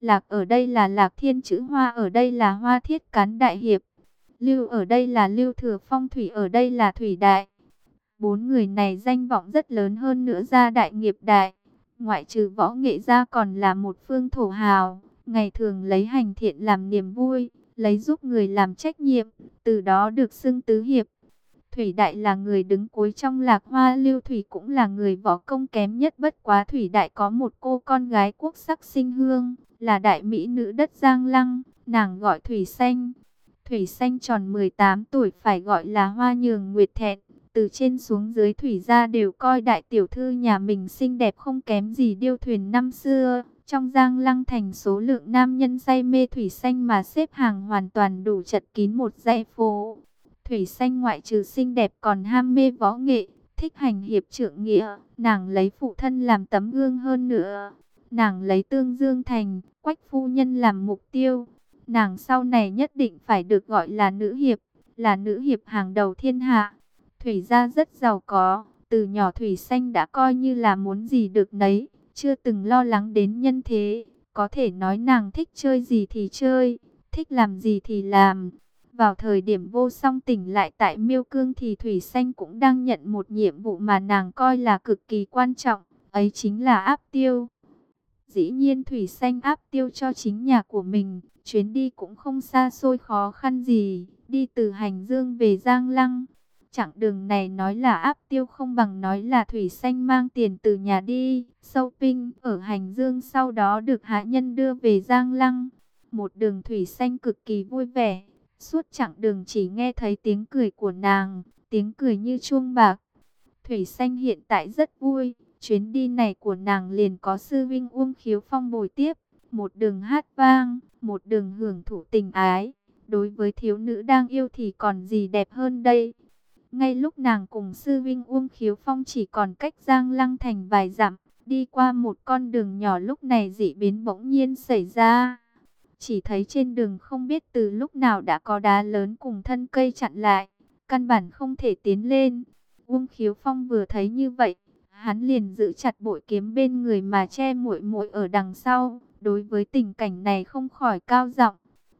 Lạc ở đây là Lạc Thiên chữ Hoa ở đây là Hoa Thiết Cán Đại Hiệp. Lưu ở đây là Lưu Thừa Phong Thủy ở đây là Thủy Đại. Bốn người này danh vọng rất lớn hơn nữa ra đại nghiệp đại. Ngoại trừ võ nghệ ra còn là một phương thổ hào. Ngày thường lấy hành thiện làm niềm vui, lấy giúp người làm trách nhiệm, từ đó được xưng tứ hiệp. Thủy Đại là người đứng cuối trong lạc hoa lưu Thủy cũng là người võ công kém nhất bất quá Thủy Đại có một cô con gái quốc sắc sinh hương, là đại mỹ nữ đất Giang Lăng, nàng gọi Thủy Xanh. Thủy Xanh tròn 18 tuổi phải gọi là Hoa Nhường Nguyệt Thẹn, từ trên xuống dưới Thủy gia đều coi đại tiểu thư nhà mình xinh đẹp không kém gì điêu thuyền năm xưa. Trong Giang Lăng thành số lượng nam nhân say mê Thủy Xanh mà xếp hàng hoàn toàn đủ chật kín một dãy phố. Thủy Xanh ngoại trừ xinh đẹp còn ham mê võ nghệ, thích hành hiệp trượng nghĩa, nàng lấy phụ thân làm tấm gương hơn nữa. Nàng lấy tương dương thành, quách phu nhân làm mục tiêu. Nàng sau này nhất định phải được gọi là nữ hiệp, là nữ hiệp hàng đầu thiên hạ. Thủy gia rất giàu có, từ nhỏ Thủy Xanh đã coi như là muốn gì được nấy, chưa từng lo lắng đến nhân thế. Có thể nói nàng thích chơi gì thì chơi, thích làm gì thì làm. Vào thời điểm vô song tỉnh lại tại Miêu Cương thì Thủy Xanh cũng đang nhận một nhiệm vụ mà nàng coi là cực kỳ quan trọng, ấy chính là áp tiêu. Dĩ nhiên Thủy Xanh áp tiêu cho chính nhà của mình, chuyến đi cũng không xa xôi khó khăn gì, đi từ Hành Dương về Giang Lăng. Chặng đường này nói là áp tiêu không bằng nói là Thủy Xanh mang tiền từ nhà đi, sâu pinh ở Hành Dương sau đó được hạ nhân đưa về Giang Lăng. Một đường Thủy Xanh cực kỳ vui vẻ, Suốt chặng đường chỉ nghe thấy tiếng cười của nàng, tiếng cười như chuông bạc. Thủy Xanh hiện tại rất vui, chuyến đi này của nàng liền có sư vinh Uông Khiếu Phong bồi tiếp, một đường hát vang, một đường hưởng thụ tình ái. Đối với thiếu nữ đang yêu thì còn gì đẹp hơn đây. Ngay lúc nàng cùng sư vinh Uông Khiếu Phong chỉ còn cách Giang Lăng Thành vài dặm, đi qua một con đường nhỏ lúc này dị biến bỗng nhiên xảy ra. Chỉ thấy trên đường không biết từ lúc nào đã có đá lớn cùng thân cây chặn lại, căn bản không thể tiến lên. Uông Khiếu Phong vừa thấy như vậy, hắn liền giữ chặt bội kiếm bên người mà che muội muội ở đằng sau. Đối với tình cảnh này không khỏi cao giọng,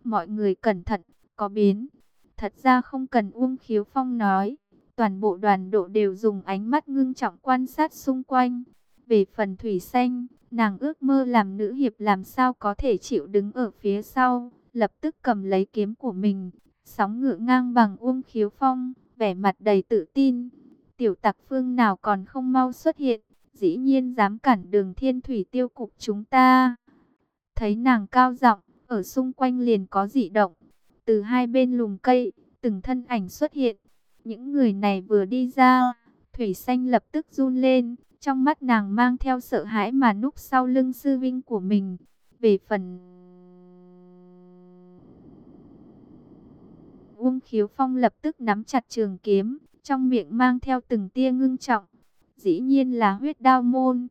mọi người cẩn thận, có biến. Thật ra không cần Uông Khiếu Phong nói, toàn bộ đoàn độ đều dùng ánh mắt ngưng trọng quan sát xung quanh. Về phần thủy xanh, Nàng ước mơ làm nữ hiệp làm sao có thể chịu đứng ở phía sau, lập tức cầm lấy kiếm của mình, sóng ngựa ngang bằng uông khiếu phong, vẻ mặt đầy tự tin. Tiểu tặc phương nào còn không mau xuất hiện, dĩ nhiên dám cản đường thiên thủy tiêu cục chúng ta. Thấy nàng cao giọng ở xung quanh liền có dị động, từ hai bên lùm cây, từng thân ảnh xuất hiện. Những người này vừa đi ra, thủy xanh lập tức run lên, trong mắt nàng mang theo sợ hãi mà núp sau lưng sư vinh của mình. Về phần... Uông Khiếu Phong lập tức nắm chặt trường kiếm, trong miệng mang theo từng tia ngưng trọng. Dĩ nhiên là huyết đao môn.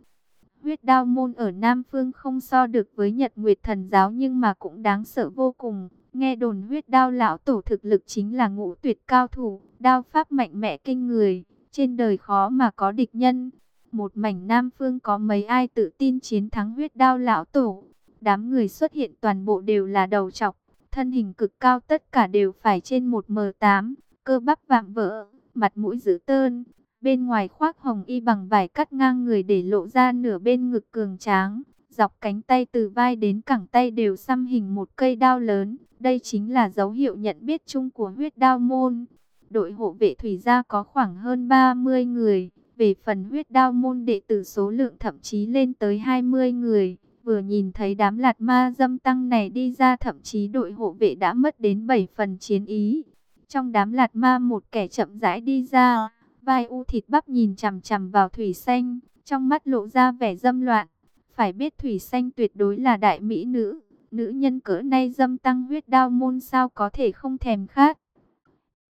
Huyết đao môn ở Nam Phương không so được với Nhật Nguyệt Thần Giáo nhưng mà cũng đáng sợ vô cùng. Nghe đồn huyết đao lão tổ thực lực chính là ngũ tuyệt cao thủ, đao pháp mạnh mẽ kinh người, trên đời khó mà có địch nhân. Một mảnh Nam Phương có mấy ai tự tin chiến thắng huyết đao lão tổ. Đám người xuất hiện toàn bộ đều là đầu trọc, thân hình cực cao tất cả đều phải trên một m 8 cơ bắp vạm vỡ, mặt mũi dữ tơn. Bên ngoài khoác hồng y bằng vải cắt ngang người để lộ ra nửa bên ngực cường tráng. Dọc cánh tay từ vai đến cẳng tay đều xăm hình một cây đao lớn. Đây chính là dấu hiệu nhận biết chung của huyết đao môn. Đội hộ vệ thủy gia có khoảng hơn 30 người về phần huyết đao môn đệ tử số lượng thậm chí lên tới 20 người. Vừa nhìn thấy đám lạt ma dâm tăng này đi ra thậm chí đội hộ vệ đã mất đến 7 phần chiến ý. Trong đám lạt ma một kẻ chậm rãi đi ra, vai u thịt bắp nhìn chằm chằm vào thủy xanh, trong mắt lộ ra vẻ dâm loạn. Phải biết thủy xanh tuyệt đối là đại mỹ nữ, nữ nhân cỡ nay dâm tăng huyết đao môn sao có thể không thèm khát.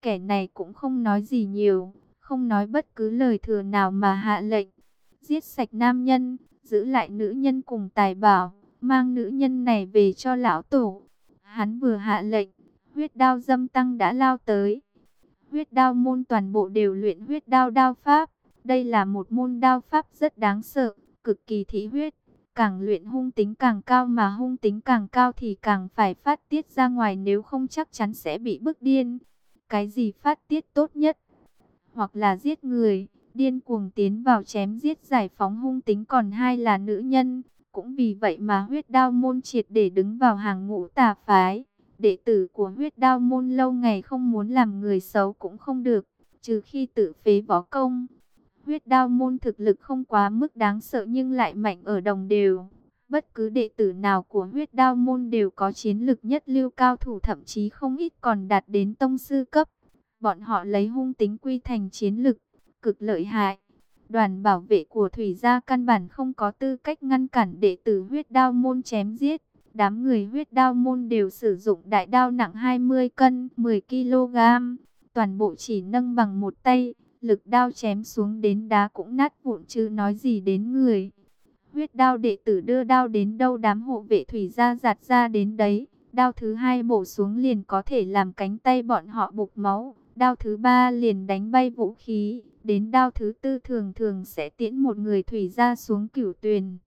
Kẻ này cũng không nói gì nhiều, không nói bất cứ lời thừa nào mà hạ lệnh, giết sạch nam nhân, giữ lại nữ nhân cùng tài bảo, mang nữ nhân này về cho lão tổ. Hắn vừa hạ lệnh, huyết đao dâm tăng đã lao tới. Huyết đao môn toàn bộ đều luyện huyết đao đao pháp. Đây là một môn đao pháp rất đáng sợ, cực kỳ thị huyết. càng luyện hung tính càng cao mà hung tính càng cao thì càng phải phát tiết ra ngoài nếu không chắc chắn sẽ bị bức điên. Cái gì phát tiết tốt nhất? Hoặc là giết người, điên cuồng tiến vào chém giết giải phóng hung tính còn hai là nữ nhân. Cũng vì vậy mà huyết đao môn triệt để đứng vào hàng ngũ tà phái. Đệ tử của huyết đao môn lâu ngày không muốn làm người xấu cũng không được, trừ khi tự phế võ công. Huyết đao môn thực lực không quá mức đáng sợ nhưng lại mạnh ở đồng đều. Bất cứ đệ tử nào của huyết đao môn đều có chiến lực nhất lưu cao thủ thậm chí không ít còn đạt đến tông sư cấp. Bọn họ lấy hung tính quy thành chiến lực, cực lợi hại. Đoàn bảo vệ của Thủy gia căn bản không có tư cách ngăn cản đệ tử huyết đao môn chém giết. Đám người huyết đao môn đều sử dụng đại đao nặng 20 cân, 10 kg. Toàn bộ chỉ nâng bằng một tay, lực đao chém xuống đến đá cũng nát vụn chứ nói gì đến người. Huyết đao đệ tử đưa đao đến đâu đám hộ vệ thủy gia giạt ra đến đấy. Đao thứ hai bổ xuống liền có thể làm cánh tay bọn họ bục máu. Đao thứ ba liền đánh bay vũ khí. Đến đao thứ tư thường thường sẽ tiễn một người thủy gia xuống cửu tuyền.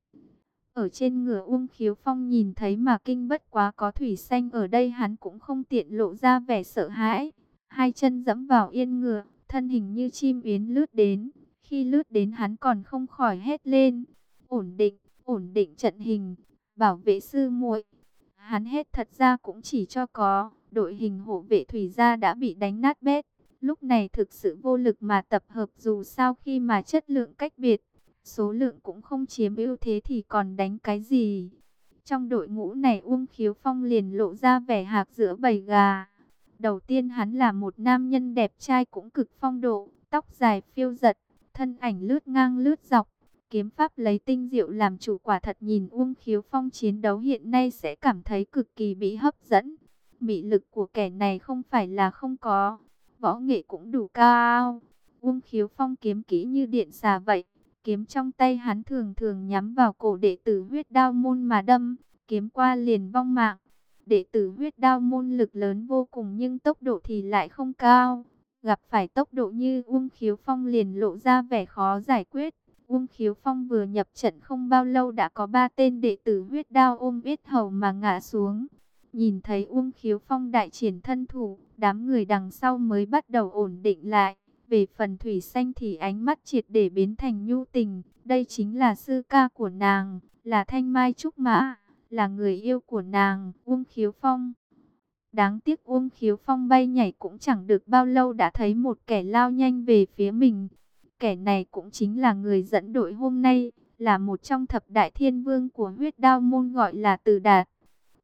Ở trên ngựa Uông Khiếu Phong nhìn thấy mà kinh bất quá có thủy xanh ở đây hắn cũng không tiện lộ ra vẻ sợ hãi. Hai chân dẫm vào yên ngựa, thân hình như chim yến lướt đến. Khi lướt đến hắn còn không khỏi hét lên. Ổn định, ổn định trận hình, bảo vệ sư muội. Hắn hết thật ra cũng chỉ cho có, đội hình hộ vệ thủy gia đã bị đánh nát bét. Lúc này thực sự vô lực mà tập hợp dù sao khi mà chất lượng cách biệt Số lượng cũng không chiếm ưu thế thì còn đánh cái gì. Trong đội ngũ này Uông Khiếu Phong liền lộ ra vẻ hạc giữa bầy gà. Đầu tiên hắn là một nam nhân đẹp trai cũng cực phong độ, tóc dài phiêu giật, thân ảnh lướt ngang lướt dọc. Kiếm pháp lấy tinh diệu làm chủ quả thật nhìn Uông Khiếu Phong chiến đấu hiện nay sẽ cảm thấy cực kỳ bị hấp dẫn. Mị lực của kẻ này không phải là không có, võ nghệ cũng đủ cao. Uông Khiếu Phong kiếm kỹ như điện xà vậy, Kiếm trong tay hắn thường thường nhắm vào cổ đệ tử huyết đao môn mà đâm, kiếm qua liền vong mạng. Đệ tử huyết đao môn lực lớn vô cùng nhưng tốc độ thì lại không cao. Gặp phải tốc độ như Uông Khiếu Phong liền lộ ra vẻ khó giải quyết. Uông Khiếu Phong vừa nhập trận không bao lâu đã có ba tên đệ tử huyết đao ôm ít hầu mà ngã xuống. Nhìn thấy Uông Khiếu Phong đại triển thân thủ, đám người đằng sau mới bắt đầu ổn định lại. Về phần thủy xanh thì ánh mắt triệt để biến thành nhu tình. Đây chính là sư ca của nàng, là thanh mai trúc mã, là người yêu của nàng, Uông Khiếu Phong. Đáng tiếc Uông Khiếu Phong bay nhảy cũng chẳng được bao lâu đã thấy một kẻ lao nhanh về phía mình. Kẻ này cũng chính là người dẫn đội hôm nay, là một trong thập đại thiên vương của huyết đao môn gọi là Từ Đạt.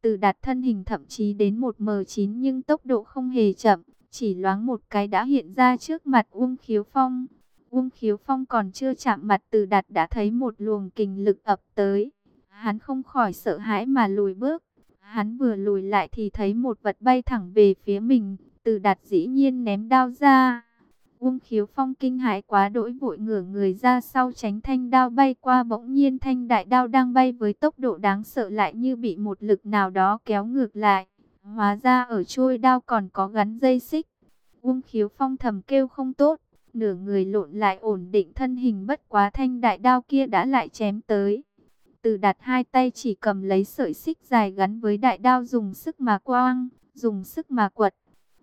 Từ Đạt thân hình thậm chí đến một M9 nhưng tốc độ không hề chậm, chỉ loáng một cái đã hiện ra trước mặt Uông Khiếu Phong. Uông Khiếu Phong còn chưa chạm mặt từ đạt đã thấy một luồng kình lực ập tới. Hắn không khỏi sợ hãi mà lùi bước. Hắn vừa lùi lại thì thấy một vật bay thẳng về phía mình. Từ đạt dĩ nhiên ném đao ra. Uông Khiếu Phong kinh hãi quá đỗi vội ngửa người ra sau tránh thanh đao bay qua bỗng nhiên thanh đại đao đang bay với tốc độ đáng sợ lại như bị một lực nào đó kéo ngược lại. Hóa ra ở trôi đao còn có gắn dây xích. Uông khiếu phong thầm kêu không tốt. Nửa người lộn lại ổn định thân hình bất quá thanh đại đao kia đã lại chém tới. Từ đặt hai tay chỉ cầm lấy sợi xích dài gắn với đại đao dùng sức mà quang, dùng sức mà quật.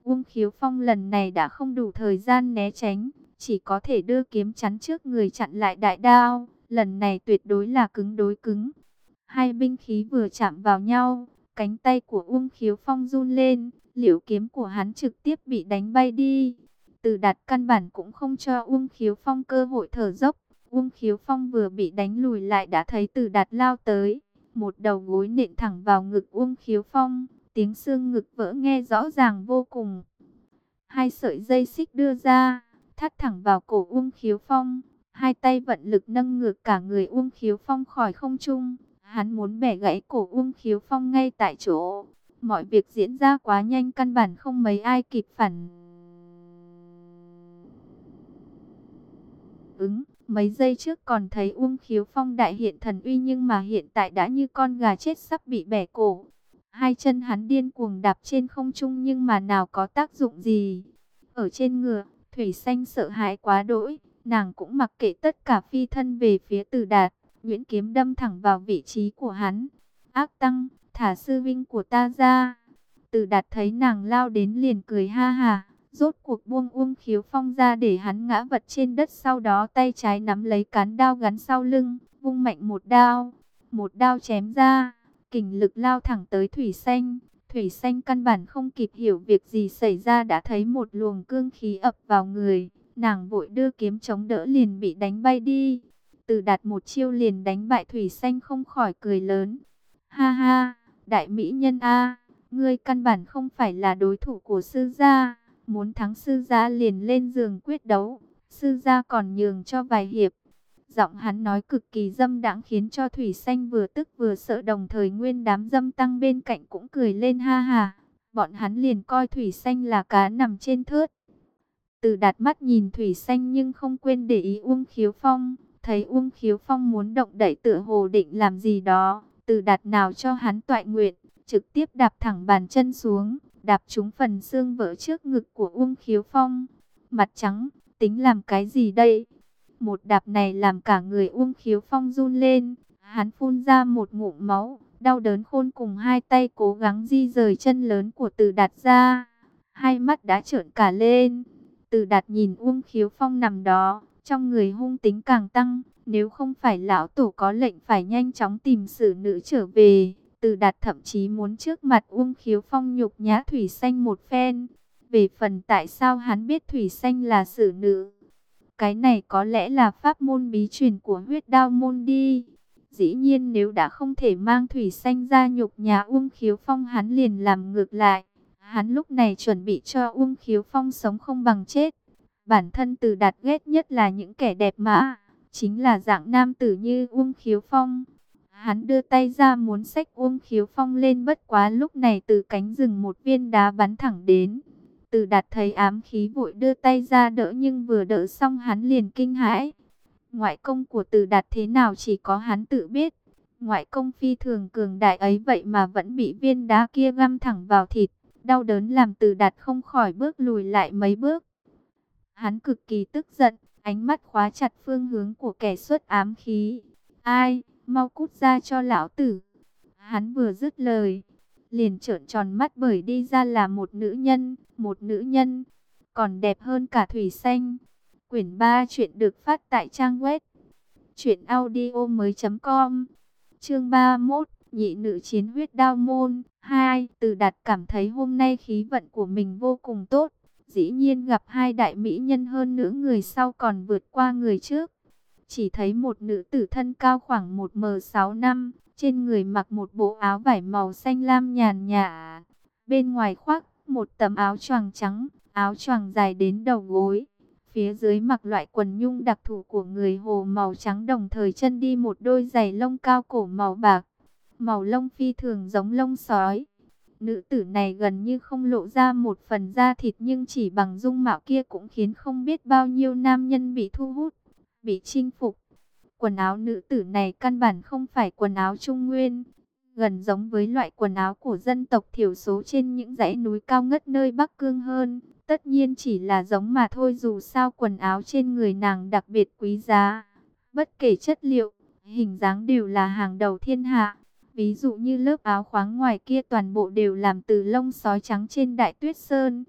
Uông khiếu phong lần này đã không đủ thời gian né tránh, chỉ có thể đưa kiếm chắn trước người chặn lại đại đao. Lần này tuyệt đối là cứng đối cứng. Hai binh khí vừa chạm vào nhau, Cánh tay của Uông Khiếu Phong run lên, liễu kiếm của hắn trực tiếp bị đánh bay đi. Từ đạt căn bản cũng không cho Uông Khiếu Phong cơ hội thở dốc. Uông Khiếu Phong vừa bị đánh lùi lại đã thấy từ đạt lao tới. Một đầu gối nện thẳng vào ngực Uông Khiếu Phong. Tiếng xương ngực vỡ nghe rõ ràng vô cùng. Hai sợi dây xích đưa ra, thắt thẳng vào cổ Uông Khiếu Phong. Hai tay vận lực nâng ngược cả người Uông Khiếu Phong khỏi không trung. Hắn muốn bẻ gãy cổ Uông Khiếu Phong ngay tại chỗ. Mọi việc diễn ra quá nhanh căn bản không mấy ai kịp phản. Ứng, mấy giây trước còn thấy Uông Khiếu Phong đại hiện thần uy nhưng mà hiện tại đã như con gà chết sắp bị bẻ cổ. Hai chân hắn điên cuồng đạp trên không trung nhưng mà nào có tác dụng gì. Ở trên ngựa, Thủy Xanh sợ hãi quá đỗi, nàng cũng mặc kệ tất cả phi thân về phía Từ Đạt. Nguyễn kiếm đâm thẳng vào vị trí của hắn. Ác tăng, thả sư vinh của ta ra. Từ đạt thấy nàng lao đến liền cười ha hà, rốt cuộc buông uông khiếu phong ra để hắn ngã vật trên đất sau đó tay trái nắm lấy cán đao gắn sau lưng, vung mạnh một đao, một đao chém ra, kình lực lao thẳng tới thủy xanh. Thủy xanh căn bản không kịp hiểu việc gì xảy ra đã thấy một luồng cương khí ập vào người, nàng vội đưa kiếm chống đỡ liền bị đánh bay đi. Từ đạt một chiêu liền đánh bại thủy xanh không khỏi cười lớn. Ha ha, đại mỹ nhân A, ngươi căn bản không phải là đối thủ của sư gia. Muốn thắng sư gia liền lên giường quyết đấu, sư gia còn nhường cho vài hiệp. Giọng hắn nói cực kỳ dâm đãng khiến cho Thủy Xanh vừa tức vừa sợ đồng thời nguyên đám dâm tăng bên cạnh cũng cười lên ha ha. Bọn hắn liền coi Thủy Xanh là cá nằm trên thớt. Từ đặt mắt nhìn Thủy Xanh nhưng không quên để ý Uông Khiếu Phong. Thấy Uông Khiếu Phong muốn động đẩy tựa hồ định làm gì đó. Từ đặt nào cho hắn toại nguyện, trực tiếp đạp thẳng bàn chân xuống, đạp trúng phần xương vỡ trước ngực của Uông Khiếu Phong. Mặt trắng, tính làm cái gì đây? Một đạp này làm cả người Uông Khiếu Phong run lên, hắn phun ra một ngụm máu, đau đớn khôn cùng hai tay cố gắng di rời chân lớn của Từ Đạt ra. Hai mắt đã trợn cả lên. Từ Đạt nhìn Uông Khiếu Phong nằm đó, trong người hung tính càng tăng, nếu không phải lão tổ có lệnh phải nhanh chóng tìm xử nữ trở về, Từ Đạt thậm chí muốn trước mặt Uông Khiếu Phong nhục nhã Thủy Xanh một phen. Về phần tại sao hắn biết Thủy Xanh là xử nữ, cái này có lẽ là pháp môn bí truyền của huyết đao môn đi. Dĩ nhiên nếu đã không thể mang thủy xanh ra nhục nhà Uông Khiếu Phong hắn liền làm ngược lại. Hắn lúc này chuẩn bị cho Uông Khiếu Phong sống không bằng chết. Bản thân từ đạt ghét nhất là những kẻ đẹp mã, chính là dạng nam tử như Uông Khiếu Phong. Hắn đưa tay ra muốn xách Uông Khiếu Phong lên bất quá lúc này từ cánh rừng một viên đá bắn thẳng đến. Từ đạt thấy ám khí vội đưa tay ra đỡ nhưng vừa đỡ xong hắn liền kinh hãi. Ngoại công của từ đạt thế nào chỉ có hắn tự biết. Ngoại công phi thường cường đại ấy vậy mà vẫn bị viên đá kia găm thẳng vào thịt. Đau đớn làm từ đạt không khỏi bước lùi lại mấy bước. Hắn cực kỳ tức giận, ánh mắt khóa chặt phương hướng của kẻ xuất ám khí. Ai, mau cút ra cho lão tử. Hắn vừa dứt lời, liền trợn tròn mắt bởi đi ra là một nữ nhân, một nữ nhân, còn đẹp hơn cả thủy xanh. Quyển 3 chuyện được phát tại trang web truyệnaudiomoi.com. Chương 31, nhị nữ chiến huyết đao môn 2, Từ Đạt cảm thấy hôm nay khí vận của mình vô cùng tốt, dĩ nhiên gặp hai đại mỹ nhân hơn nữa người sau còn vượt qua người trước. Chỉ thấy một nữ tử thân cao khoảng 1m6 năm, trên người mặc một bộ áo vải màu xanh lam nhàn nhã, bên ngoài khoác một tấm áo choàng trắng, áo choàng dài đến đầu gối. Phía dưới mặc loại quần nhung đặc thù của người hồ màu trắng đồng thời chân đi một đôi giày lông cao cổ màu bạc. Màu lông phi thường giống lông sói. Nữ tử này gần như không lộ ra một phần da thịt nhưng chỉ bằng dung mạo kia cũng khiến không biết bao nhiêu nam nhân bị thu hút, bị chinh phục. Quần áo nữ tử này căn bản không phải quần áo trung nguyên, gần giống với loại quần áo của dân tộc thiểu số trên những dãy núi cao ngất nơi Bắc Cương hơn. Tất nhiên chỉ là giống mà thôi dù sao quần áo trên người nàng đặc biệt quý giá. Bất kể chất liệu, hình dáng đều là hàng đầu thiên hạ. Ví dụ như lớp áo khoáng ngoài kia toàn bộ đều làm từ lông sói trắng trên đại tuyết sơn.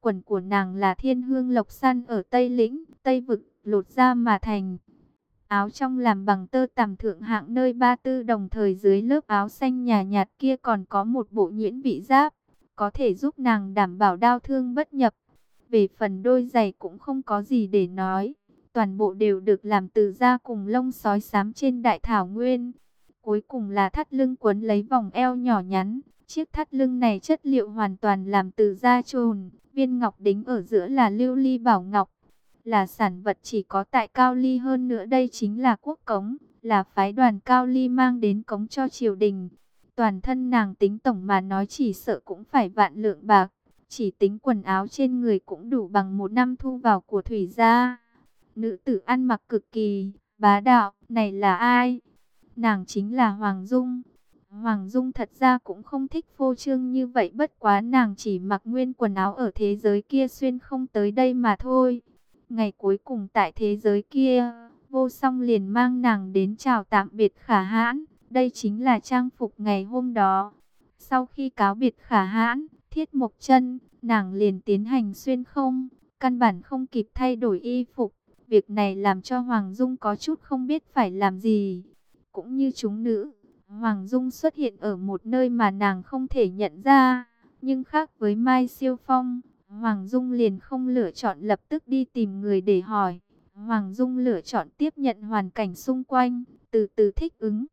Quần của nàng là thiên hương lộc săn ở Tây Lĩnh, Tây Vực, lột ra mà thành. Áo trong làm bằng tơ tằm thượng hạng nơi ba tư đồng thời dưới lớp áo xanh nhà nhạt kia còn có một bộ nhuyễn vị giáp, có thể giúp nàng đảm bảo đau thương bất nhập. Về phần đôi giày cũng không có gì để nói, toàn bộ đều được làm từ da cùng lông sói xám trên đại thảo nguyên. Cuối cùng là thắt lưng quấn lấy vòng eo nhỏ nhắn, chiếc thắt lưng này chất liệu hoàn toàn làm từ da trồn, viên ngọc đính ở giữa là lưu ly bảo ngọc là sản vật chỉ có tại Cao Ly hơn nữa đây chính là quốc cống, là phái đoàn Cao Ly mang đến cống cho triều đình. Toàn thân nàng tính tổng mà nói chỉ sợ cũng phải vạn lượng bạc, chỉ tính quần áo trên người cũng đủ bằng một năm thu vào của thủy gia. Nữ tử ăn mặc cực kỳ, bá đạo, này là ai? Nàng chính là Hoàng Dung. Hoàng Dung thật ra cũng không thích phô trương như vậy bất quá nàng chỉ mặc nguyên quần áo ở thế giới kia xuyên không tới đây mà thôi. Ngày cuối cùng tại thế giới kia, vô song liền mang nàng đến chào tạm biệt khả hãn. Đây chính là trang phục ngày hôm đó. Sau khi cáo biệt khả hãn, thiết mộc chân, nàng liền tiến hành xuyên không, căn bản không kịp thay đổi y phục. Việc này làm cho Hoàng Dung có chút không biết phải làm gì. Cũng như chúng nữ, Hoàng Dung xuất hiện ở một nơi mà nàng không thể nhận ra. Nhưng khác với Mai Siêu Phong, Hoàng Dung liền không lựa chọn lập tức đi tìm người để hỏi. Hoàng Dung lựa chọn tiếp nhận hoàn cảnh xung quanh, từ từ thích ứng.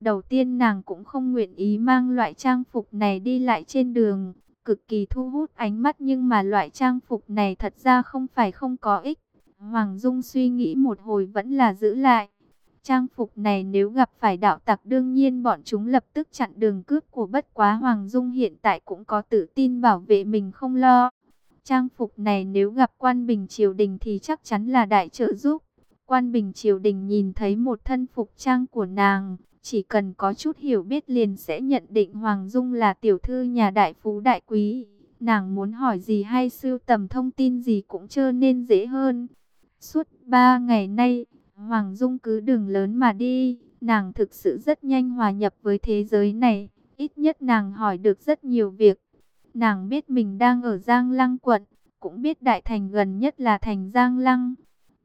Đầu tiên nàng cũng không nguyện ý mang loại trang phục này đi lại trên đường, cực kỳ thu hút ánh mắt nhưng mà loại trang phục này thật ra không phải không có ích. Hoàng Dung suy nghĩ một hồi vẫn là giữ lại. Trang phục này nếu gặp phải đạo tặc đương nhiên bọn chúng lập tức chặn đường cướp của bất quá Hoàng Dung hiện tại cũng có tự tin bảo vệ mình không lo. Trang phục này nếu gặp quan bình triều đình thì chắc chắn là đại trợ giúp. Quan bình triều đình nhìn thấy một thân phục trang của nàng, chỉ cần có chút hiểu biết liền sẽ nhận định Hoàng Dung là tiểu thư nhà đại phú đại quý. Nàng muốn hỏi gì hay sưu tầm thông tin gì cũng trở nên dễ hơn. Suốt ba ngày nay, Hoàng Dung cứ đường lớn mà đi, nàng thực sự rất nhanh hòa nhập với thế giới này. Ít nhất nàng hỏi được rất nhiều việc. Nàng biết mình đang ở Giang Lăng quận, cũng biết đại thành gần nhất là thành Giang Lăng.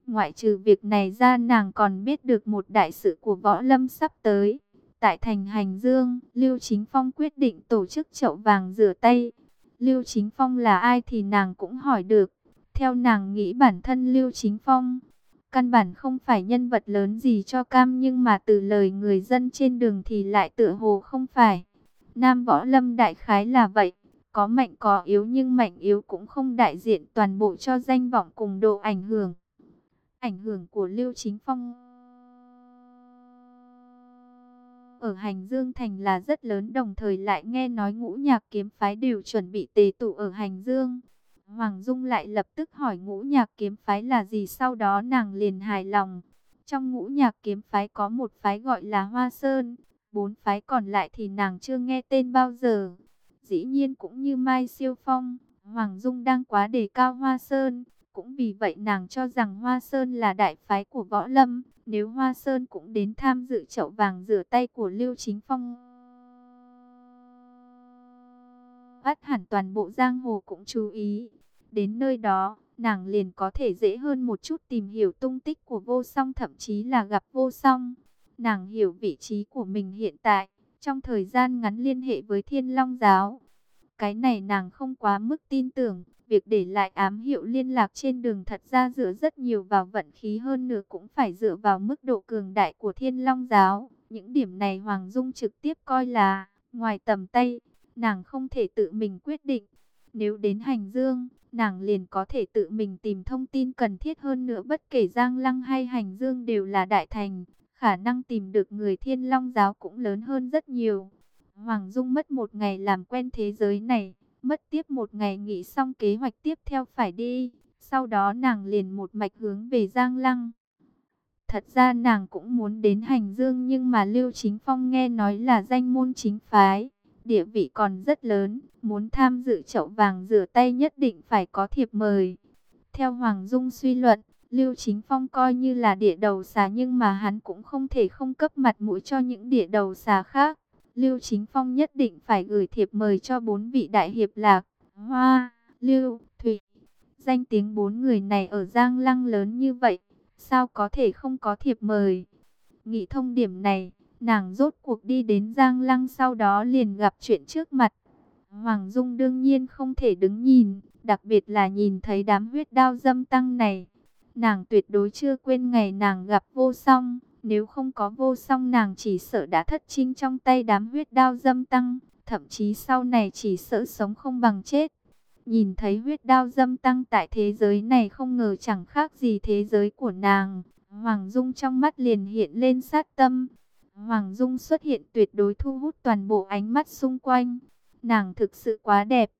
Ngoại trừ việc này ra nàng còn biết được một đại sự của võ lâm sắp tới. Tại thành Hành Dương, Lưu Chính Phong quyết định tổ chức chậu vàng rửa tay. Lưu Chính Phong là ai thì nàng cũng hỏi được. Theo nàng nghĩ bản thân Lưu Chính Phong, căn bản không phải nhân vật lớn gì cho cam nhưng mà từ lời người dân trên đường thì lại tựa hồ không phải. Nam Võ Lâm đại khái là vậy, có mạnh có yếu nhưng mạnh yếu cũng không đại diện toàn bộ cho danh vọng cùng độ ảnh hưởng. Ảnh hưởng của Lưu Chính Phong ở Hành Dương Thành là rất lớn đồng thời lại nghe nói ngũ nhạc kiếm phái đều chuẩn bị tề tụ ở Hành Dương. Hoàng Dung lại lập tức hỏi ngũ nhạc kiếm phái là gì sau đó nàng liền hài lòng. Trong ngũ nhạc kiếm phái có một phái gọi là Hoa Sơn, bốn phái còn lại thì nàng chưa nghe tên bao giờ. Dĩ nhiên cũng như Mai Siêu Phong, Hoàng Dung đang quá đề cao Hoa Sơn, cũng vì vậy nàng cho rằng Hoa Sơn là đại phái của võ lâm, nếu Hoa Sơn cũng đến tham dự chậu vàng rửa tay của Lưu Chính Phong. Ắt hẳn toàn bộ giang hồ cũng chú ý. Đến nơi đó, nàng liền có thể dễ hơn một chút tìm hiểu tung tích của vô song thậm chí là gặp vô song. Nàng hiểu vị trí của mình hiện tại, trong thời gian ngắn liên hệ với thiên long giáo. Cái này nàng không quá mức tin tưởng, Việc để lại ám hiệu liên lạc trên đường thật ra dựa rất nhiều vào vận khí hơn nữa cũng phải dựa vào mức độ cường đại của thiên long giáo. Những điểm này Hoàng Dung trực tiếp coi là ngoài tầm tay, nàng không thể tự mình quyết định. Nếu đến hành dương, nàng liền có thể tự mình tìm thông tin cần thiết hơn nữa bất kể Giang Lăng hay hành dương đều là đại thành. Khả năng tìm được người thiên long giáo cũng lớn hơn rất nhiều. Hoàng Dung mất một ngày làm quen thế giới này Mất tiếp một ngày nghỉ xong kế hoạch tiếp theo phải đi. Sau đó nàng liền một mạch hướng về Giang Lăng. Thật ra nàng cũng muốn đến hành dương nhưng mà Lưu Chính Phong nghe nói là danh môn chính phái. Địa vị còn rất lớn, muốn tham dự chậu vàng rửa tay nhất định phải có thiệp mời. Theo Hoàng Dung suy luận, Lưu Chính Phong coi như là địa đầu xà nhưng mà hắn cũng không thể không cấp mặt mũi cho những địa đầu xà khác. Lưu Chính Phong nhất định phải gửi thiệp mời cho bốn vị đại hiệp lạc, Hoa, Lưu, Thủy. Danh tiếng bốn người này ở Giang Lăng lớn như vậy, sao có thể không có thiệp mời? Nghĩ thông điểm này, nàng rốt cuộc đi đến Giang Lăng sau đó liền gặp chuyện trước mặt. Hoàng Dung đương nhiên không thể đứng nhìn, đặc biệt là nhìn thấy đám huyết đao dâm tăng này. Nàng tuyệt đối chưa quên ngày nàng gặp vô song. Nếu không có vô song nàng chỉ sợ đã thất trinh trong tay đám huyết đao dâm tăng, thậm chí sau này chỉ sợ sống không bằng chết. Nhìn thấy huyết đao dâm tăng tại thế giới này không ngờ chẳng khác gì thế giới của nàng. Hoàng Dung trong mắt liền hiện lên sát tâm. Hoàng Dung xuất hiện tuyệt đối thu hút toàn bộ ánh mắt xung quanh. Nàng thực sự quá đẹp.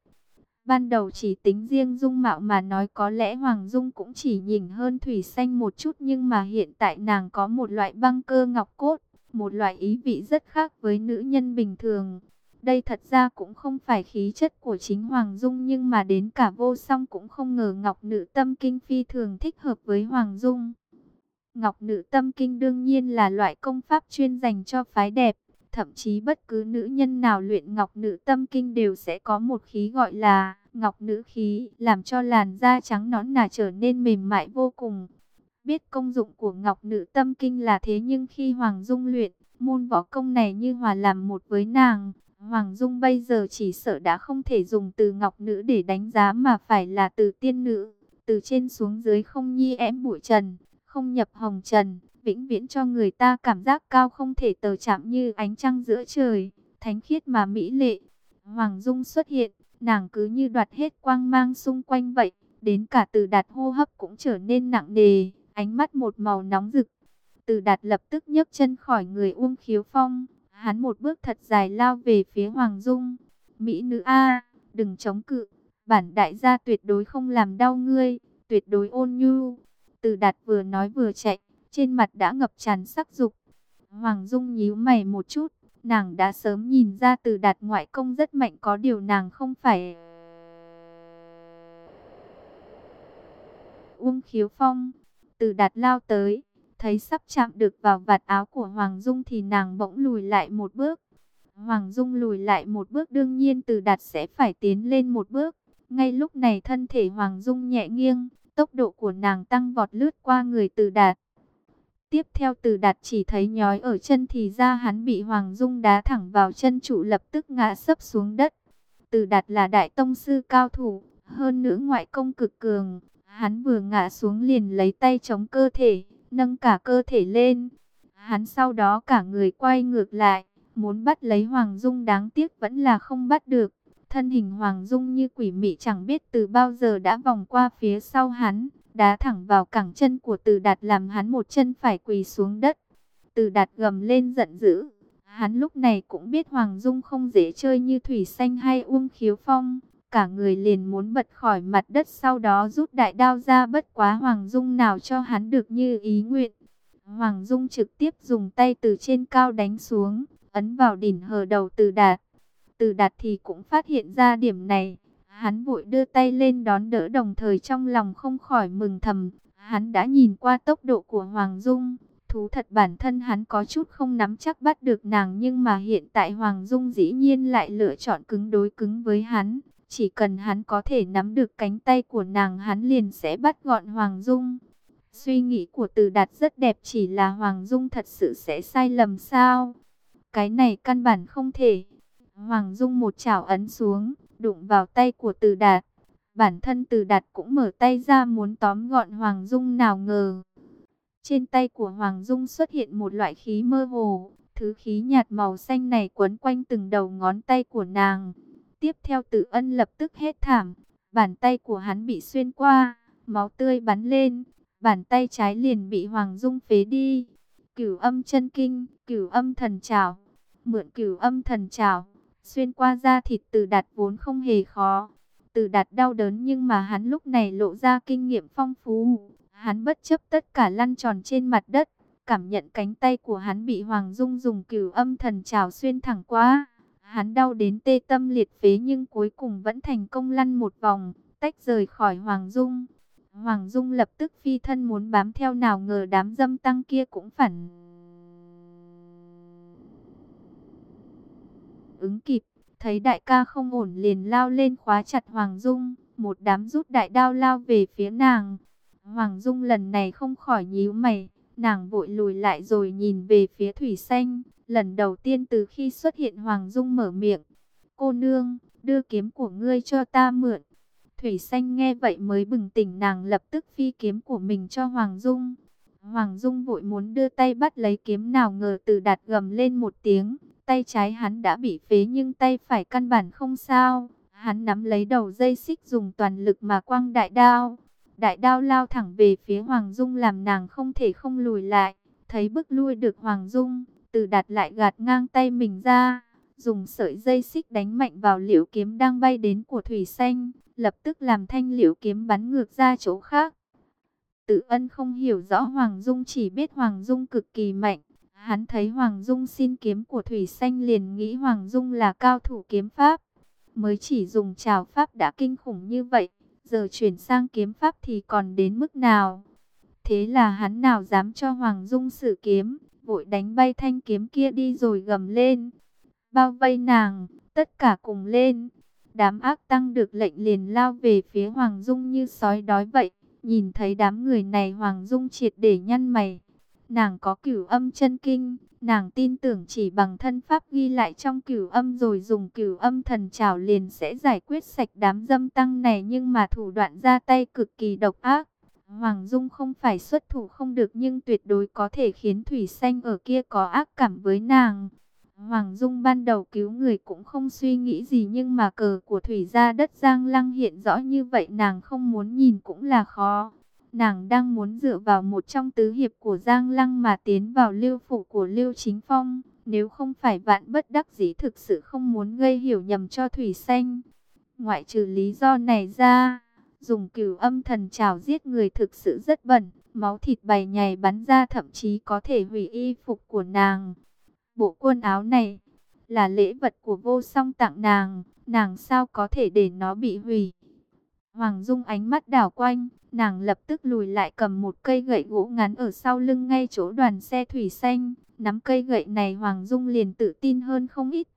Ban đầu chỉ tính riêng dung mạo mà nói có lẽ Hoàng Dung cũng chỉ nhìn hơn thủy xanh một chút nhưng mà hiện tại nàng có một loại băng cơ ngọc cốt, một loại ý vị rất khác với nữ nhân bình thường. Đây thật ra cũng không phải khí chất của chính Hoàng Dung nhưng mà đến cả vô song cũng không ngờ ngọc nữ tâm kinh phi thường thích hợp với Hoàng Dung. Ngọc Nữ Tâm Kinh đương nhiên là loại công pháp chuyên dành cho phái đẹp. Thậm chí bất cứ nữ nhân nào luyện Ngọc Nữ Tâm Kinh đều sẽ có một khí gọi là Ngọc Nữ Khí, làm cho làn da trắng nõn nà trở nên mềm mại vô cùng. Biết công dụng của Ngọc Nữ Tâm Kinh là thế nhưng khi Hoàng Dung luyện, môn võ công này như hòa làm một với nàng. Hoàng Dung bây giờ chỉ sợ đã không thể dùng từ Ngọc Nữ để đánh giá mà phải là từ tiên nữ. Từ trên xuống dưới không nhi ém bụi trần, không nhập hồng trần, vĩnh viễn cho người ta cảm giác cao không thể tờ chạm như ánh trăng giữa trời, thánh khiết mà mỹ lệ. Hoàng Dung xuất hiện, nàng cứ như đoạt hết quang mang xung quanh vậy, đến cả từ đạt hô hấp cũng trở nên nặng nề, ánh mắt một màu nóng rực. Từ đạt lập tức nhấc chân khỏi người Uông Khiếu Phong, hắn một bước thật dài lao về phía Hoàng Dung. Mỹ nữ A, đừng chống cự, bản đại gia tuyệt đối không làm đau ngươi, tuyệt đối ôn nhu. Từ đạt vừa nói vừa chạy, trên mặt đã ngập tràn sắc dục. Hoàng Dung nhíu mày một chút, nàng đã sớm nhìn ra từ đạt ngoại công rất mạnh có điều nàng không phải... Uông khiếu phong, từ đạt lao tới, thấy sắp chạm được vào vạt áo của Hoàng Dung thì nàng bỗng lùi lại một bước. Hoàng Dung lùi lại một bước đương nhiên từ đạt sẽ phải tiến lên một bước. Ngay lúc này thân thể Hoàng Dung nhẹ nghiêng, tốc độ của nàng tăng vọt lướt qua người từ đạt. Tiếp theo từ đạt chỉ thấy nhói ở chân thì ra hắn bị Hoàng Dung đá thẳng vào chân trụ lập tức ngã sấp xuống đất. Từ đạt là đại tông sư cao thủ, hơn nữa ngoại công cực cường. Hắn vừa ngã xuống liền lấy tay chống cơ thể, nâng cả cơ thể lên. Hắn sau đó cả người quay ngược lại, muốn bắt lấy Hoàng Dung đáng tiếc vẫn là không bắt được. Thân hình Hoàng Dung như quỷ mị chẳng biết từ bao giờ đã vòng qua phía sau hắn, đá thẳng vào cẳng chân của Từ Đạt làm hắn một chân phải quỳ xuống đất. Từ Đạt gầm lên giận dữ. Hắn lúc này cũng biết Hoàng Dung không dễ chơi như Thủy Xanh hay Uông Khiếu Phong. Cả người liền muốn bật khỏi mặt đất sau đó rút đại đao ra bất quá Hoàng Dung nào cho hắn được như ý nguyện. Hoàng Dung trực tiếp dùng tay từ trên cao đánh xuống, ấn vào đỉnh hờ đầu Từ Đạt. Từ Đạt thì cũng phát hiện ra điểm này. Hắn vội đưa tay lên đón đỡ đồng thời trong lòng không khỏi mừng thầm. Hắn đã nhìn qua tốc độ của Hoàng Dung. Thú thật bản thân hắn có chút không nắm chắc bắt được nàng nhưng mà hiện tại Hoàng Dung dĩ nhiên lại lựa chọn cứng đối cứng với hắn. Chỉ cần hắn có thể nắm được cánh tay của nàng hắn liền sẽ bắt gọn Hoàng Dung. Suy nghĩ của từ đạt rất đẹp chỉ là Hoàng Dung thật sự sẽ sai lầm sao? Cái này căn bản không thể. Hoàng Dung một chảo ấn xuống, đụng vào tay của Từ Đạt. Bản thân Từ Đạt cũng mở tay ra muốn tóm gọn Hoàng Dung nào ngờ. Trên tay của Hoàng Dung xuất hiện một loại khí mơ hồ, thứ khí nhạt màu xanh này quấn quanh từng đầu ngón tay của nàng. Tiếp theo Tử Ân lập tức hết thảm, bàn tay của hắn bị xuyên qua, máu tươi bắn lên, bàn tay trái liền bị Hoàng Dung phế đi. Cửu âm chân kinh, cửu âm thần trảo, mượn cửu âm thần trảo xuyên qua da thịt từ đạt vốn không hề khó. Từ đạt đau đớn nhưng mà hắn lúc này lộ ra kinh nghiệm phong phú. Hắn bất chấp tất cả lăn tròn trên mặt đất. Cảm nhận cánh tay của hắn bị Hoàng Dung dùng cửu âm thần trào xuyên thẳng qua. Hắn đau đến tê tâm liệt phế nhưng cuối cùng vẫn thành công lăn một vòng, tách rời khỏi Hoàng Dung. Hoàng Dung lập tức phi thân muốn bám theo nào ngờ đám dâm tăng kia cũng phản ứng kịp, thấy đại ca không ổn liền lao lên khóa chặt Hoàng Dung, một đám rút đại đao lao về phía nàng. Hoàng Dung lần này không khỏi nhíu mày, nàng vội lùi lại rồi nhìn về phía Thủy Xanh, lần đầu tiên từ khi xuất hiện Hoàng Dung mở miệng. Cô nương, đưa kiếm của ngươi cho ta mượn. Thủy Xanh nghe vậy mới bừng tỉnh nàng lập tức phi kiếm của mình cho Hoàng Dung. Hoàng Dung vội muốn đưa tay bắt lấy kiếm nào ngờ từ đạt gầm lên một tiếng, Tay trái hắn đã bị phế nhưng tay phải căn bản không sao. Hắn nắm lấy đầu dây xích dùng toàn lực mà quăng đại đao. Đại đao lao thẳng về phía Hoàng Dung làm nàng không thể không lùi lại. Thấy bức lui được Hoàng Dung, từ đặt lại gạt ngang tay mình ra. Dùng sợi dây xích đánh mạnh vào liễu kiếm đang bay đến của Thủy Xanh. Lập tức làm thanh liễu kiếm bắn ngược ra chỗ khác. Tự ân không hiểu rõ Hoàng Dung chỉ biết Hoàng Dung cực kỳ mạnh. Hắn thấy Hoàng Dung xin kiếm của Thủy Xanh liền nghĩ Hoàng Dung là cao thủ kiếm pháp. Mới chỉ dùng trào pháp đã kinh khủng như vậy, giờ chuyển sang kiếm pháp thì còn đến mức nào? Thế là hắn nào dám cho Hoàng Dung sử kiếm, vội đánh bay thanh kiếm kia đi rồi gầm lên. Bao vây nàng, tất cả cùng lên. Đám ác tăng được lệnh liền lao về phía Hoàng Dung như sói đói vậy. Nhìn thấy đám người này Hoàng Dung triệt để nhăn mày. Nàng có cửu âm chân kinh, nàng tin tưởng chỉ bằng thân pháp ghi lại trong cửu âm rồi dùng cửu âm thần trảo liền sẽ giải quyết sạch đám dâm tăng này nhưng mà thủ đoạn ra tay cực kỳ độc ác. Hoàng Dung không phải xuất thủ không được nhưng tuyệt đối có thể khiến Thủy Xanh ở kia có ác cảm với nàng. Hoàng Dung ban đầu cứu người cũng không suy nghĩ gì nhưng mà cờ của Thủy gia đất Giang Lăng hiện rõ như vậy nàng không muốn nhìn cũng là khó. Nàng đang muốn dựa vào một trong tứ hiệp của Giang Lăng mà tiến vào lưu phủ của Lưu Chính Phong. Nếu không phải vạn bất đắc dĩ thực sự không muốn gây hiểu nhầm cho Thủy Xanh. Ngoại trừ lý do này ra, dùng cửu âm thần trảo giết người thực sự rất bẩn. Máu thịt bày nhảy bắn ra thậm chí có thể hủy y phục của nàng. Bộ quần áo này là lễ vật của vô song tặng nàng, nàng sao có thể để nó bị hủy. Hoàng Dung ánh mắt đảo quanh, nàng lập tức lùi lại cầm một cây gậy gỗ ngắn ở sau lưng ngay chỗ đoàn xe thủy xanh. Nắm cây gậy này Hoàng Dung liền tự tin hơn không ít.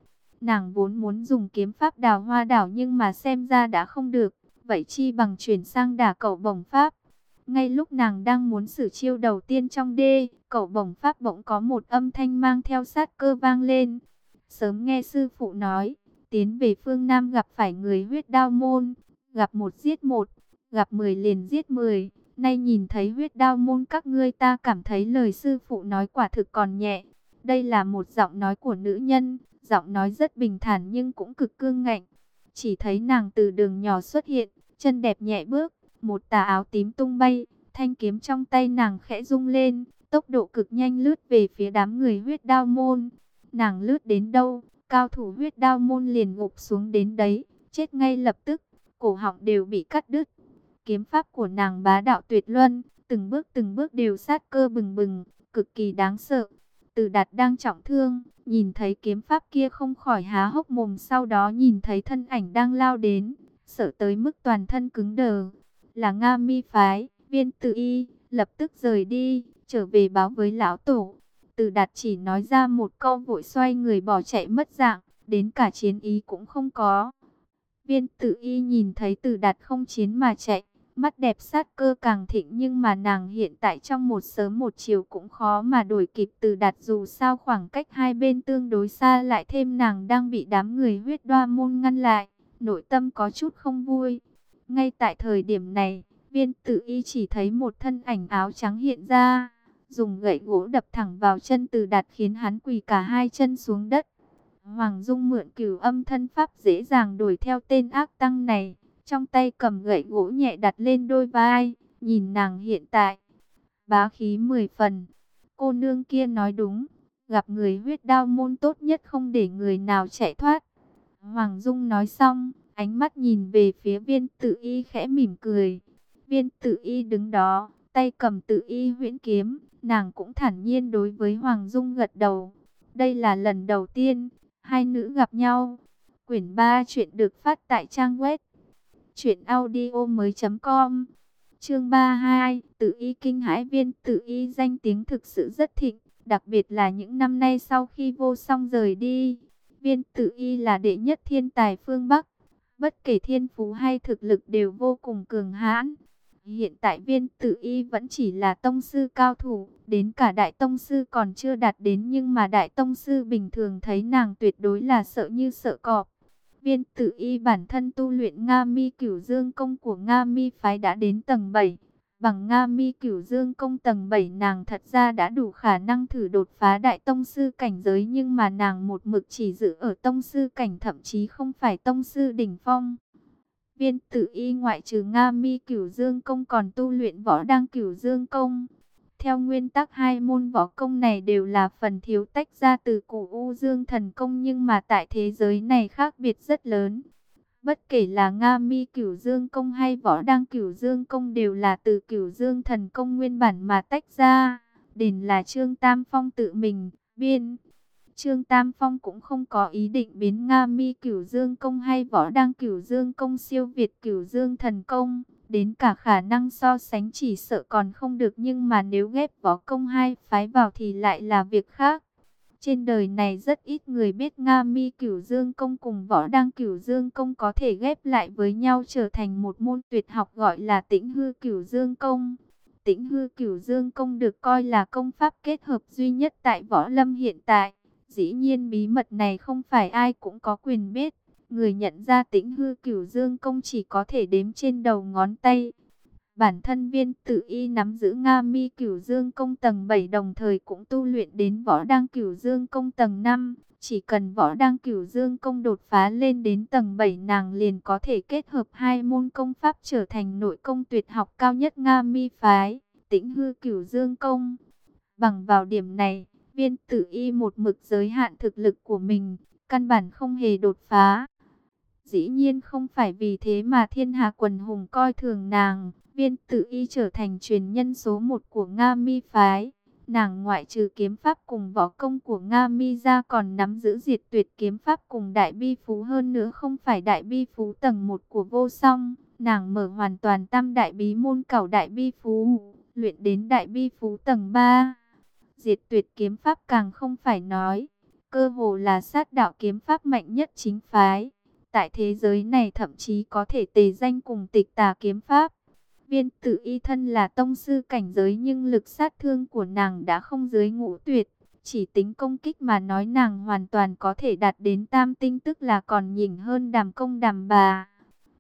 Nàng vốn muốn dùng kiếm pháp đào hoa đảo nhưng mà xem ra đã không được. Vậy chi bằng chuyển sang đả cậu bổng pháp. Ngay lúc nàng đang muốn sử chiêu đầu tiên trong đê, cậu bổng pháp bỗng có một âm thanh mang theo sát cơ vang lên. Sớm nghe sư phụ nói, tiến về phương Nam gặp phải người huyết đao môn, gặp một giết một, gặp mười liền giết mười. Nay nhìn thấy huyết đao môn các ngươi ta cảm thấy lời sư phụ nói quả thực còn nhẹ. Đây là một giọng nói của nữ nhân, giọng nói rất bình thản nhưng cũng cực cương ngạnh. Chỉ thấy nàng từ đường nhỏ xuất hiện, chân đẹp nhẹ bước, một tà áo tím tung bay, thanh kiếm trong tay nàng khẽ rung lên, tốc độ cực nhanh lướt về phía đám người huyết đao môn. Nàng lướt đến đâu, cao thủ huyết đao môn liền ngục xuống đến đấy, chết ngay lập tức, cổ họng đều bị cắt đứt. Kiếm pháp của nàng bá đạo tuyệt luân, từng bước từng bước đều sát cơ bừng bừng, cực kỳ đáng sợ. Từ đạt đang trọng thương, nhìn thấy kiếm pháp kia không khỏi há hốc mồm sau đó nhìn thấy thân ảnh đang lao đến, sợ tới mức toàn thân cứng đờ. Là Nga mi phái, viên tự y, lập tức rời đi, trở về báo với lão tổ. Từ đạt chỉ nói ra một câu vội xoay người bỏ chạy mất dạng, đến cả chiến ý cũng không có. Viên tự y nhìn thấy từ đạt không chiến mà chạy, mắt đẹp sát cơ càng thịnh nhưng mà nàng hiện tại trong một sớm một chiều cũng khó mà đổi kịp từ đạt dù sao khoảng cách hai bên tương đối xa lại thêm nàng đang bị đám người huyết đoa môn ngăn lại, nội tâm có chút không vui. Ngay tại thời điểm này, viên tự y chỉ thấy một thân ảnh áo trắng hiện ra, dùng gậy gỗ đập thẳng vào chân từ đạt khiến hắn quỳ cả hai chân xuống đất. Hoàng Dung mượn cửu âm thân pháp dễ dàng đổi theo tên ác tăng này, trong tay cầm gậy gỗ nhẹ đặt lên đôi vai, nhìn nàng hiện tại. Bá khí mười phần, cô nương kia nói đúng, gặp người huyết đao môn tốt nhất không để người nào chạy thoát. Hoàng Dung nói xong, ánh mắt nhìn về phía viên tự y khẽ mỉm cười. Viên tự y đứng đó, tay cầm tự y huyễn kiếm, nàng cũng thản nhiên đối với Hoàng Dung gật đầu. Đây là lần đầu tiên, hai nữ gặp nhau. Quyển 3 chuyện được phát tại trang web truyệnaudiomoi.com. Chương 32, Tự y kinh hãi viên tự y danh tiếng thực sự rất thịnh, đặc biệt là những năm nay sau khi vô song rời đi. Viên tự y là đệ nhất thiên tài phương Bắc, bất kể thiên phú hay thực lực đều vô cùng cường hãn. Hiện tại viên tự y vẫn chỉ là tông sư cao thủ, đến cả đại tông sư còn chưa đạt đến nhưng mà đại tông sư bình thường thấy nàng tuyệt đối là sợ như sợ cọp. Viên tự y bản thân tu luyện Nga mi cửu dương công của Nga mi phái đã đến tầng 7. Bằng Nga mi cửu dương công tầng 7 nàng thật ra đã đủ khả năng thử đột phá đại tông sư cảnh giới nhưng mà nàng một mực chỉ giữ ở tông sư cảnh, thậm chí không phải tông sư đỉnh phong. Viên tự y ngoại trừ Nga mi cửu dương công còn tu luyện võ đăng cửu dương công. Theo nguyên tắc hai môn võ công này đều là phần thiếu tách ra từ cổ U Dương thần công nhưng mà tại thế giới này khác biệt rất lớn. Bất kể là Nga, Mi, Cửu Dương công hay Võ Đăng, Cửu Dương công đều là từ Cửu Dương thần công nguyên bản mà tách ra. Đền là Trương Tam Phong tự mình, biên. Trương Tam Phong cũng không có ý định biến Nga, Mi, Cửu Dương công hay Võ Đăng, Cửu Dương công siêu việt Cửu Dương thần công Đến cả khả năng so sánh chỉ sợ còn không được nhưng mà nếu ghép võ công hai phái vào thì lại là việc khác. Trên đời này rất ít người biết Nga Mi Cửu Dương Công cùng Võ Đăng Cửu Dương Công có thể ghép lại với nhau trở thành một môn tuyệt học gọi là Tĩnh Hư Cửu Dương Công. Tĩnh Hư Cửu Dương Công được coi là công pháp kết hợp duy nhất tại Võ Lâm hiện tại. Dĩ nhiên bí mật này không phải ai cũng có quyền biết. Người nhận ra Tĩnh Hư Cửu Dương Công chỉ có thể đếm trên đầu ngón tay. Bản thân viên tự y nắm giữ Nga mi cửu dương công tầng 7 đồng thời cũng tu luyện đến võ đăng cửu dương công tầng 5. Chỉ cần võ đăng cửu dương công đột phá lên đến tầng 7 nàng liền có thể kết hợp hai môn công pháp trở thành nội công tuyệt học cao nhất Nga mi phái, tĩnh hư cửu dương công. Bằng vào điểm này, viên tử y một mực giới hạn thực lực của mình, căn bản không hề đột phá. Dĩ nhiên không phải vì thế mà thiên hạ quần hùng coi thường nàng, viên tự y trở thành truyền nhân số một của Nga mi phái. Nàng ngoại trừ kiếm pháp cùng võ công của Nga mi ra còn nắm giữ diệt tuyệt kiếm pháp cùng đại bi phú hơn nữa không phải đại bi phú tầng một của vô song. Nàng mở hoàn toàn tam đại bí môn cảo đại bi phú, luyện đến đại bi phú tầng 3. Diệt tuyệt kiếm pháp càng không phải nói, cơ hồ là sát đạo kiếm pháp mạnh nhất chính phái. Tại thế giới này thậm chí có thể tề danh cùng tịch tà kiếm pháp. Viên tử y thân là tông sư cảnh giới nhưng lực sát thương của nàng đã không dưới ngũ tuyệt. Chỉ tính công kích mà nói nàng hoàn toàn có thể đạt đến tam tinh tức là còn nhỉnh hơn đàm công đàm bà.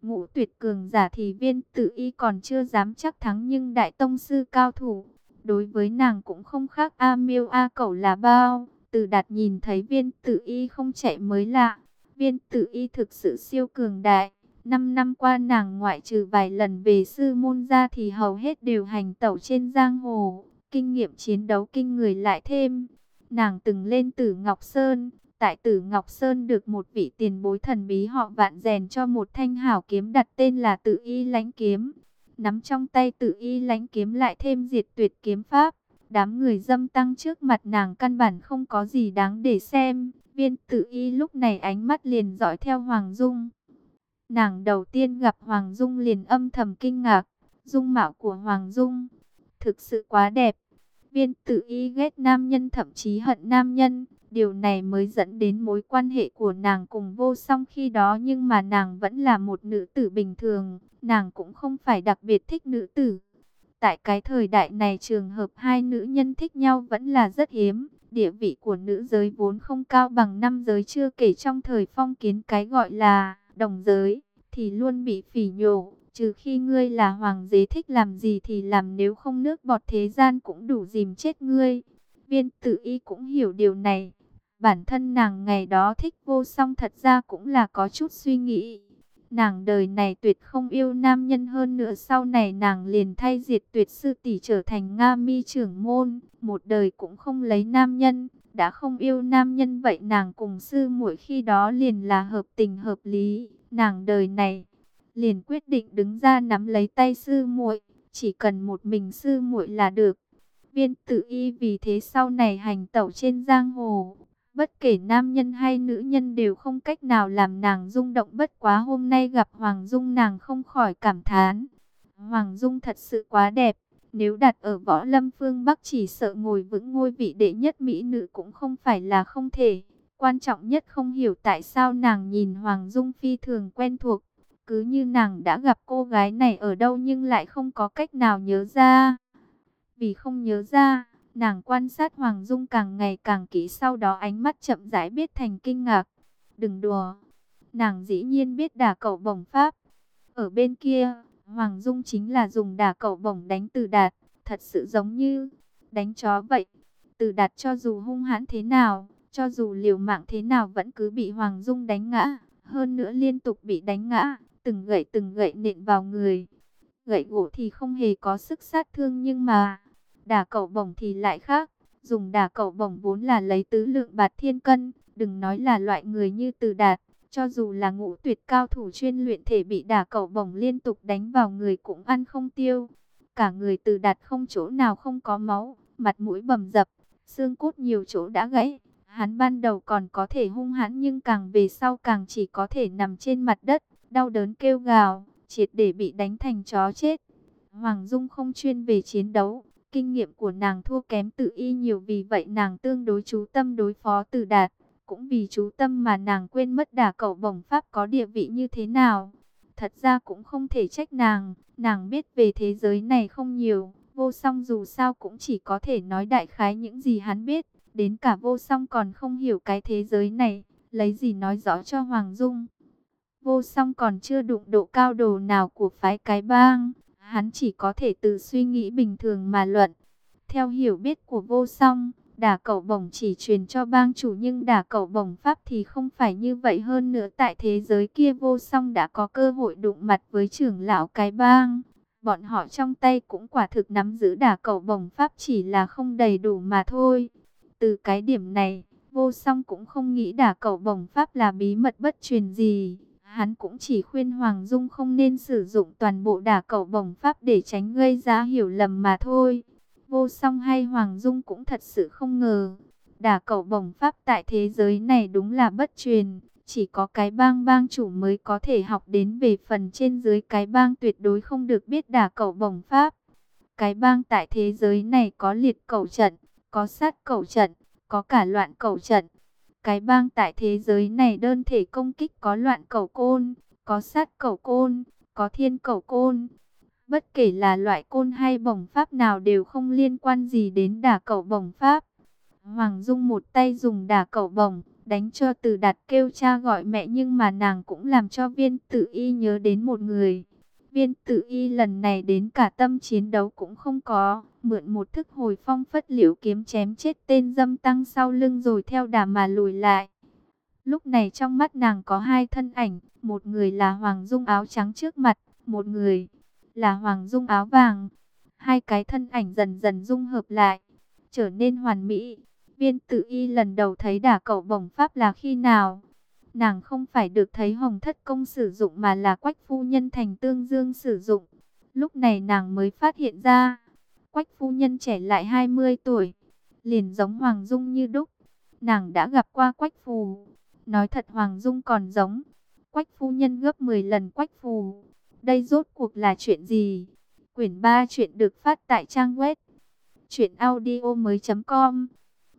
Ngũ tuyệt cường giả thì viên tử y còn chưa dám chắc thắng nhưng đại tông sư cao thủ. Đối với nàng cũng không khác A miêu A cẩu là bao. Từ đạt nhìn thấy viên tử y không chạy mới lạ. Viên tử y thực sự siêu cường đại. Năm năm qua nàng ngoại trừ vài lần về sư môn ra thì hầu hết đều hành tẩu trên giang hồ. Kinh nghiệm chiến đấu kinh người lại thêm. Nàng từng lên tử Ngọc Sơn. Tại tử Ngọc Sơn được một vị tiền bối thần bí họ vạn rèn cho một thanh hảo kiếm đặt tên là tự y lánh kiếm. Nắm trong tay tự y lánh kiếm lại thêm diệt tuyệt kiếm pháp. Đám người dâm tăng trước mặt nàng căn bản không có gì đáng để xem. Viên tự y lúc này ánh mắt liền dõi theo Hoàng Dung. Nàng đầu tiên gặp Hoàng Dung liền âm thầm kinh ngạc. Dung mạo của Hoàng Dung thực sự quá đẹp. Viên tử y ghét nam nhân thậm chí hận nam nhân. Điều này mới dẫn đến mối quan hệ của nàng cùng vô song khi đó nhưng mà nàng vẫn là một nữ tử bình thường. Nàng cũng không phải đặc biệt thích nữ tử. Tại cái thời đại này trường hợp hai nữ nhân thích nhau vẫn là rất hiếm. Địa vị của nữ giới vốn không cao bằng nam giới chưa kể trong thời phong kiến cái gọi là đồng giới, thì luôn bị phỉ nhổ. Trừ khi ngươi là hoàng đế thích làm gì thì làm nếu không nước bọt thế gian cũng đủ dìm chết ngươi. Viên tử y cũng hiểu điều này. Bản thân nàng ngày đó thích vô song thật ra cũng là có chút suy nghĩ. Nàng đời này tuyệt không yêu nam nhân hơn nữa sau này nàng liền thay diệt tuyệt sư tỷ trở thành Nga mi trưởng môn. Một đời cũng không lấy nam nhân, đã không yêu nam nhân vậy nàng cùng sư muội khi đó liền là hợp tình hợp lý. Nàng đời này liền quyết định đứng ra nắm lấy tay sư muội, chỉ cần một mình sư muội là được. Viên tự y vì thế sau này hành tẩu trên giang hồ, bất kể nam nhân hay nữ nhân đều không cách nào làm nàng rung động bất quá hôm nay gặp Hoàng Dung nàng không khỏi cảm thán. Hoàng Dung thật sự quá đẹp, nếu đặt ở võ lâm phương Bắc chỉ sợ ngồi vững ngôi vị đệ nhất mỹ nữ cũng không phải là không thể. Quan trọng nhất không hiểu tại sao nàng nhìn Hoàng Dung phi thường quen thuộc. Cứ như nàng đã gặp cô gái này ở đâu nhưng lại không có cách nào nhớ ra. Vì không nhớ ra, nàng quan sát Hoàng Dung càng ngày càng kỹ sau đó ánh mắt chậm rãi biết thành kinh ngạc. Đừng đùa, nàng dĩ nhiên biết đả cậu bổng pháp. Ở bên kia, Hoàng Dung chính là dùng đả cậu bổng đánh từ đạt, thật sự giống như đánh chó vậy. Từ đạt cho dù hung hãn thế nào, cho dù liều mạng thế nào vẫn cứ bị Hoàng Dung đánh ngã, hơn nữa liên tục bị đánh ngã, từng gậy từng gậy nện vào người. Gậy gỗ thì không hề có sức sát thương nhưng mà đà cậu bổng thì lại khác. Dùng đà cậu bổng vốn là lấy tứ lượng bạt thiên cân, đừng nói là loại người như từ đạt. Cho dù là ngũ tuyệt cao thủ chuyên luyện thể bị đà cậu bổng liên tục đánh vào người cũng ăn không tiêu. Cả người từ đạt không chỗ nào không có máu, mặt mũi bầm dập, xương cốt nhiều chỗ đã gãy. Hắn ban đầu còn có thể hung hãn nhưng càng về sau càng chỉ có thể nằm trên mặt đất, đau đớn kêu gào, triệt để bị đánh thành chó chết. Hoàng Dung không chuyên về chiến đấu, kinh nghiệm của nàng thua kém tự y nhiều vì vậy nàng tương đối chú tâm đối phó tử đạt. Cũng vì chú tâm mà nàng quên mất đả cậu bổng pháp có địa vị như thế nào. Thật ra cũng không thể trách nàng, nàng biết về thế giới này không nhiều. Vô song dù sao cũng chỉ có thể nói đại khái những gì hắn biết. Đến cả vô song còn không hiểu cái thế giới này, lấy gì nói rõ cho Hoàng Dung. Vô song còn chưa đụng độ cao đồ nào của phái cái bang, hắn chỉ có thể từ suy nghĩ bình thường mà luận. Theo hiểu biết của vô song, đả cẩu bổng chỉ truyền cho bang chủ nhưng đả cẩu bổng pháp thì không phải như vậy hơn nữa tại thế giới kia vô song đã có cơ hội đụng mặt với trưởng lão cái bang. Bọn họ trong tay cũng quả thực nắm giữ đả cẩu bổng pháp chỉ là không đầy đủ mà thôi. Từ cái điểm này, vô song cũng không nghĩ đả cẩu bổng pháp là bí mật bất truyền gì. Hắn cũng chỉ khuyên Hoàng Dung không nên sử dụng toàn bộ đả cầu bổng pháp để tránh gây ra hiểu lầm mà thôi. Vô song hay Hoàng Dung cũng thật sự không ngờ. Đả cầu bổng pháp tại thế giới này đúng là bất truyền. Chỉ có cái bang bang chủ mới có thể học đến về phần trên dưới cái bang tuyệt đối không được biết đả cầu bổng pháp. Cái bang tại thế giới này có liệt cầu trận, có sát cầu trận, có cả loạn cầu trận. Cái bang tại thế giới này đơn thể công kích có loạn cầu côn, có sát cầu côn, có thiên cầu côn. Bất kể là loại côn hay bổng pháp nào đều không liên quan gì đến đả cầu bổng pháp. Hoàng Dung một tay dùng đả cầu bổng, đánh cho từ đặt kêu cha gọi mẹ nhưng mà nàng cũng làm cho viên tự y nhớ đến một người. Viên tự y lần này đến cả tâm chiến đấu cũng không có, mượn một thức hồi phong phất liễu kiếm chém chết tên dâm tăng sau lưng rồi theo đà mà lùi lại. Lúc này trong mắt nàng có hai thân ảnh, một người là Hoàng Dung áo trắng trước mặt, một người là Hoàng Dung áo vàng. Hai cái thân ảnh dần dần dung hợp lại, trở nên hoàn mỹ. Viên tự y lần đầu thấy đả cậu bổng pháp là khi nào? Nàng không phải được thấy Hồng Thất Công sử dụng mà là Quách Phu Nhân thành Tương Dương sử dụng. Lúc này nàng mới phát hiện ra, Quách Phu Nhân trẻ lại 20 tuổi, liền giống Hoàng Dung như đúc. Nàng đã gặp qua Quách Phù, nói thật Hoàng Dung còn giống. Quách Phu Nhân gấp 10 lần Quách Phù. Đây rốt cuộc là chuyện gì? Quyển 3 chuyện được phát tại trang web chuyện audio mới.com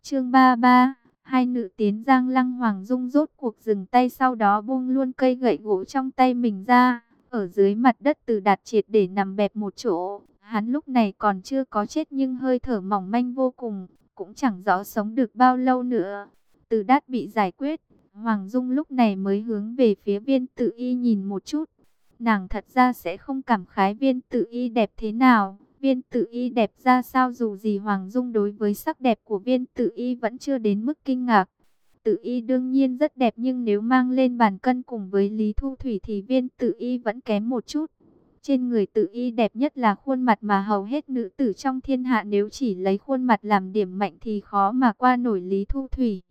Chương 33 Hai nữ tiến giang lăng hoàng dung rốt cuộc dừng tay sau đó buông luôn cây gậy gỗ trong tay mình ra. Ở dưới mặt đất từ đạt triệt để nằm bẹp một chỗ. Hắn lúc này còn chưa có chết nhưng hơi thở mỏng manh vô cùng. Cũng chẳng rõ sống được bao lâu nữa. Từ đát bị giải quyết. Hoàng Dung lúc này mới hướng về phía viên tự y nhìn một chút. Nàng thật ra sẽ không cảm khái viên tự y đẹp thế nào Viên tự y đẹp ra sao dù gì Hoàng Dung đối với sắc đẹp của viên tự y vẫn chưa đến mức kinh ngạc. Tự y đương nhiên rất đẹp nhưng nếu mang lên bàn cân cùng với Lý Thu Thủy thì viên tự y vẫn kém một chút. Trên người tự y đẹp nhất là khuôn mặt mà hầu hết nữ tử trong thiên hạ nếu chỉ lấy khuôn mặt làm điểm mạnh thì khó mà qua nổi Lý Thu Thủy.